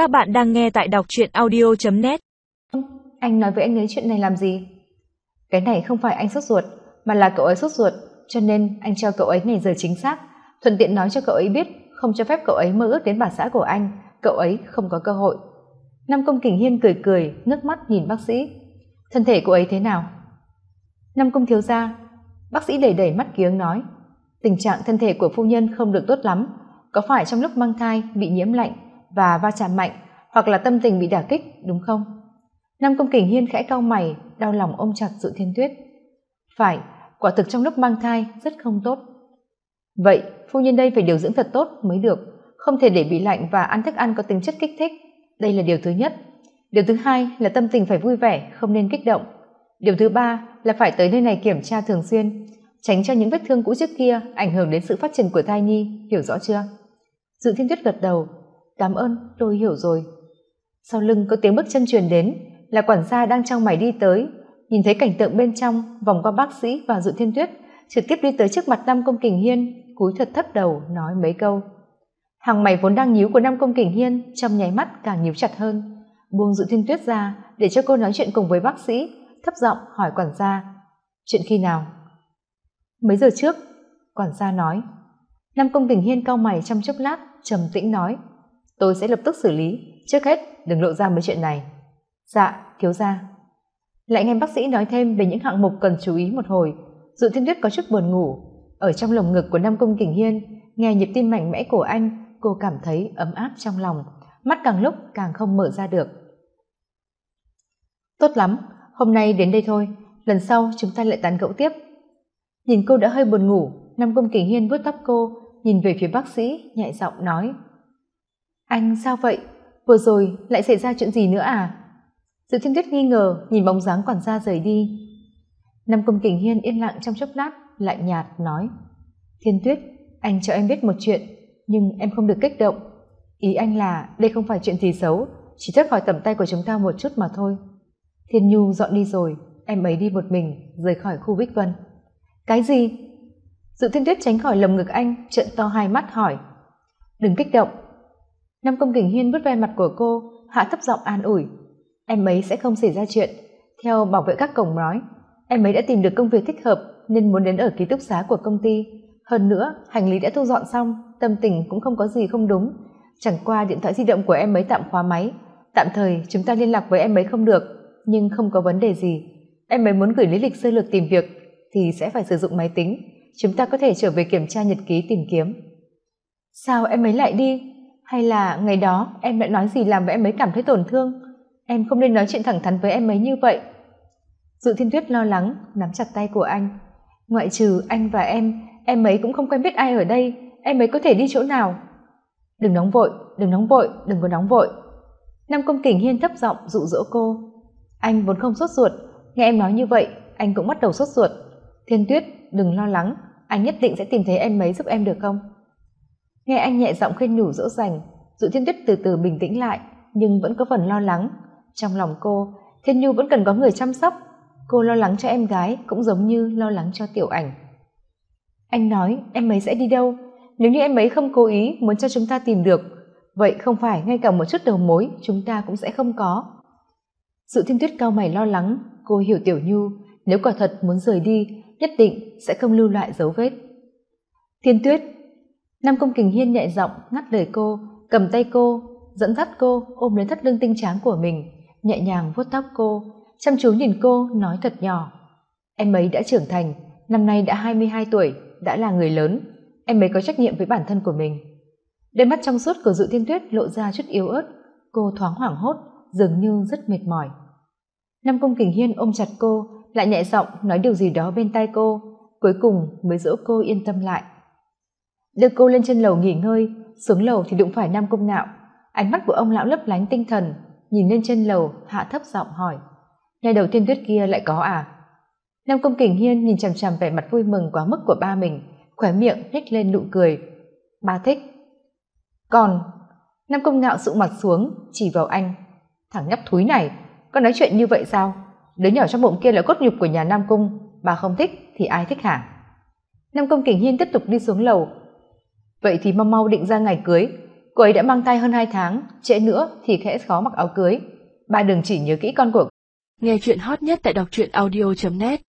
Các bạn đang nghe tại đọc truyện audio.net Anh nói với anh ấy chuyện này làm gì? Cái này không phải anh sốt ruột, mà là cậu ấy sốt ruột, cho nên anh cho cậu ấy ngày giờ chính xác, thuận tiện nói cho cậu ấy biết không cho phép cậu ấy mơ ước đến bà xã của anh, cậu ấy không có cơ hội. Nam Công Kình Hiên cười cười, ngước mắt nhìn bác sĩ. Thân thể cô ấy thế nào? Nam Công thiếu gia, bác sĩ đẩy đẩy mắt kiếng nói, tình trạng thân thể của phu nhân không được tốt lắm, có phải trong lúc mang thai bị nhiễm lạnh và va chạm mạnh, hoặc là tâm tình bị đả kích, đúng không? Nam công kình hiên khẽ cau mày, đau lòng ôm chặt dự thiên tuyết. Phải, quả thực trong lúc mang thai, rất không tốt. Vậy, phu nhân đây phải điều dưỡng thật tốt mới được, không thể để bị lạnh và ăn thức ăn có tính chất kích thích. Đây là điều thứ nhất. Điều thứ hai là tâm tình phải vui vẻ, không nên kích động. Điều thứ ba là phải tới nơi này kiểm tra thường xuyên, tránh cho những vết thương cũ trước kia ảnh hưởng đến sự phát triển của thai nhi, hiểu rõ chưa? Dự thiên tuyết gật đầu cảm ơn, tôi hiểu rồi. Sau lưng có tiếng bước chân truyền đến, là quản gia đang trong mày đi tới. Nhìn thấy cảnh tượng bên trong, vòng qua bác sĩ và dự thiên tuyết, trực tiếp đi tới trước mặt năm công kình hiên, cúi thật thấp đầu, nói mấy câu. Hàng mày vốn đang nhíu của năm công kình hiên, trong nháy mắt càng nhíu chặt hơn. Buông dự thiên tuyết ra, để cho cô nói chuyện cùng với bác sĩ, thấp giọng hỏi quản gia, chuyện khi nào? Mấy giờ trước? Quản gia nói. Năm công kình hiên cau mày trong chốc lát, trầm tĩnh nói tôi sẽ lập tức xử lý. Trước hết, đừng lộ ra mấy chuyện này. Dạ thiếu gia. Lại nghe bác sĩ nói thêm về những hạng mục cần chú ý một hồi. Dự thiên tuyết có chút buồn ngủ. Ở trong lồng ngực của nam công kình hiên, nghe nhịp tim mạnh mẽ của anh, cô cảm thấy ấm áp trong lòng. Mắt càng lúc càng không mở ra được. Tốt lắm, hôm nay đến đây thôi. Lần sau chúng ta lại tán gẫu tiếp. Nhìn cô đã hơi buồn ngủ, nam công kình hiên vuốt tóc cô, nhìn về phía bác sĩ, nhẹ giọng nói anh sao vậy? Vừa rồi lại xảy ra chuyện gì nữa à? Sự thiên tuyết nghi ngờ, nhìn bóng dáng quản gia rời đi. Năm công kình hiên yên lặng trong chốc lát lại nhạt nói, thiên tuyết, anh cho em biết một chuyện, nhưng em không được kích động. Ý anh là đây không phải chuyện gì xấu, chỉ thoát khỏi tầm tay của chúng ta một chút mà thôi. Thiên nhu dọn đi rồi, em ấy đi một mình, rời khỏi khu bích vân. Cái gì? Dự thiên tuyết tránh khỏi lồng ngực anh, trợn to hai mắt hỏi, đừng kích động năm công kình hiên vứt ve mặt của cô, hạ thấp giọng an ủi. Em ấy sẽ không xảy ra chuyện. Theo bảo vệ các cổng nói, em ấy đã tìm được công việc thích hợp nên muốn đến ở ký túc xá của công ty. Hơn nữa, hành lý đã thu dọn xong, tâm tình cũng không có gì không đúng. Chẳng qua điện thoại di động của em ấy tạm khóa máy. Tạm thời, chúng ta liên lạc với em ấy không được, nhưng không có vấn đề gì. Em ấy muốn gửi lý lịch sơ lược tìm việc thì sẽ phải sử dụng máy tính. Chúng ta có thể trở về kiểm tra nhật ký tìm kiếm. Sao em ấy lại đi? Hay là ngày đó em đã nói gì làm với em ấy cảm thấy tổn thương? Em không nên nói chuyện thẳng thắn với em ấy như vậy. Dự thiên tuyết lo lắng, nắm chặt tay của anh. Ngoại trừ anh và em em ấy cũng không quen biết ai ở đây. Em ấy có thể đi chỗ nào? Đừng nóng vội, đừng nóng vội, đừng có nóng vội. Nam công kình hiên thấp giọng dụ dỗ cô. Anh vốn không sốt ruột. Nghe em nói như vậy, anh cũng bắt đầu sốt ruột. Thiên tuyết, đừng lo lắng. Anh nhất định sẽ tìm thấy em ấy giúp em được không? Nghe anh nhẹ giọng khuyên nhủ dỗ dành, Dụ thiên tuyết từ từ bình tĩnh lại, nhưng vẫn có phần lo lắng. Trong lòng cô, thiên nhu vẫn cần có người chăm sóc. Cô lo lắng cho em gái cũng giống như lo lắng cho tiểu ảnh. Anh nói, em ấy sẽ đi đâu? Nếu như em ấy không cố ý muốn cho chúng ta tìm được, vậy không phải ngay cả một chút đầu mối chúng ta cũng sẽ không có. Sự thiên tuyết cao mày lo lắng. Cô hiểu tiểu nhu, nếu quả thật muốn rời đi, nhất định sẽ không lưu lại dấu vết. Thiên tuyết nam công kình hiên nhẹ giọng ngắt lời cô, cầm tay cô, dẫn dắt cô ôm lấy thắt lưng tinh tráng của mình, nhẹ nhàng vuốt tóc cô, chăm chú nhìn cô nói thật nhỏ. Em ấy đã trưởng thành, năm nay đã hai mươi hai tuổi, đã là người lớn. Em ấy có trách nhiệm với bản thân của mình. Đôi mắt trong suốt của dự thiên tuyết lộ ra chút yếu ớt, cô thoáng hoảng hốt, dường như rất mệt mỏi. Nam công kình hiên ôm chặt cô, lại nhẹ giọng nói điều gì đó bên tai cô, cuối cùng mới dỗ cô yên tâm lại đưa cô lên trên lầu nghỉ ngơi, xuống lầu thì đụng phải nam công ngạo. Ánh mắt của ông lão lấp lánh tinh thần, nhìn lên trên lầu, hạ thấp giọng hỏi. Ngày đầu tiên tuyết kia lại có à? Nam công kình hiên nhìn chằm chằm vẻ mặt vui mừng quá mức của ba mình, khóe miệng nhếch lên nụ cười. Ba thích. Còn, nam công ngạo sụ mặt xuống, chỉ vào anh. Thằng nhóc thúi này, có nói chuyện như vậy sao? Đứa nhỏ trong bụng kia là cốt nhục của nhà nam cung, bà không thích thì ai thích hả? Nam công kình hiên tiếp tục đi xuống lầu vậy thì mau mau định ra ngày cưới. Cô ấy đã mang thai hơn hai tháng, trễ nữa thì khẽ khó mặc áo cưới. Ba đừng chỉ nhớ kỹ con của nghe chuyện hot nhất tại đọc truyện audio net.